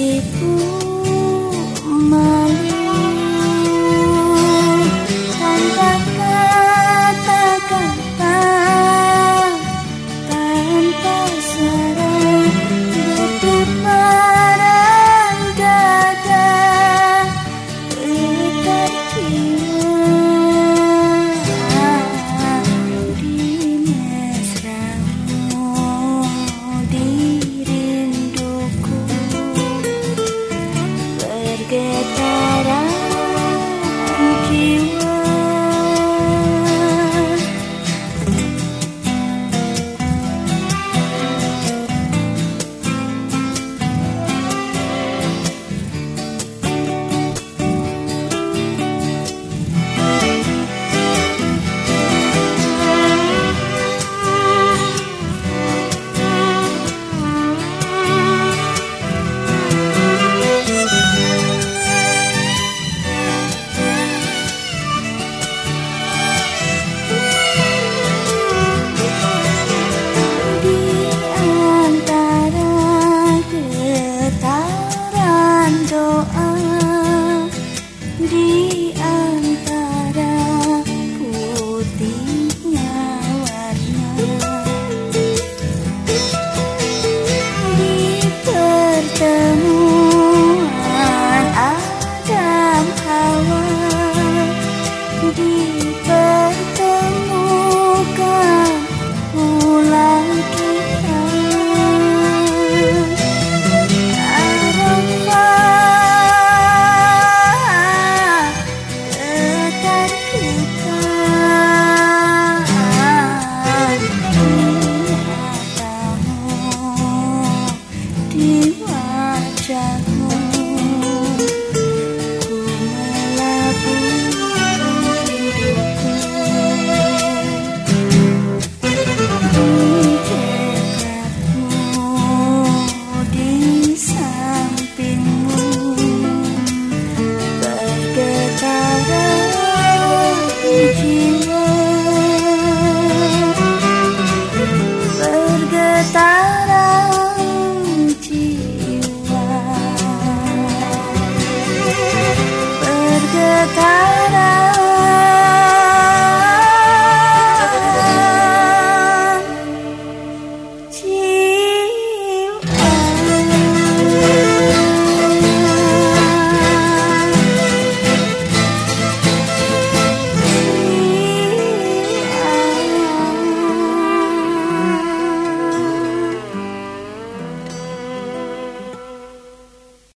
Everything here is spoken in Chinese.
你不。